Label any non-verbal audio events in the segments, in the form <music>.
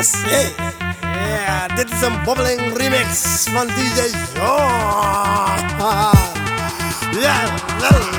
Yes, hey. Yeah, dit is een bobbeling remix from DJ Shaw. Ja, <laughs> yeah.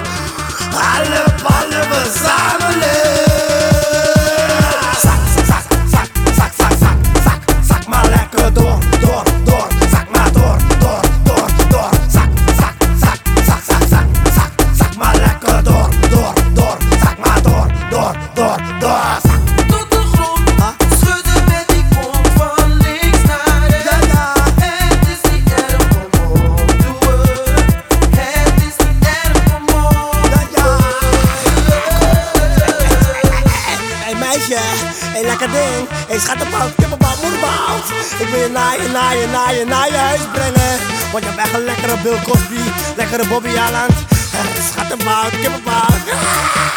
je. Lekker ding. eens gaat de moederbout. Ik wil je naar je, naar je, naar je, naar je huis brengen. Want je hebt echt een lekkere Bill Cosby, lekkere Bobby eh, heb een bout. Ah!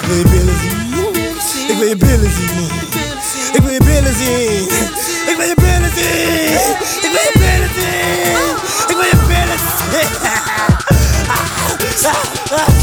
Ik wil je billen zien. Ik wil je billen zien. Ik wil je billen zien. Ik wil je billen zien. Ik wil je billen zien. Ik wil je billen zien. <laughs> Ah! Ah!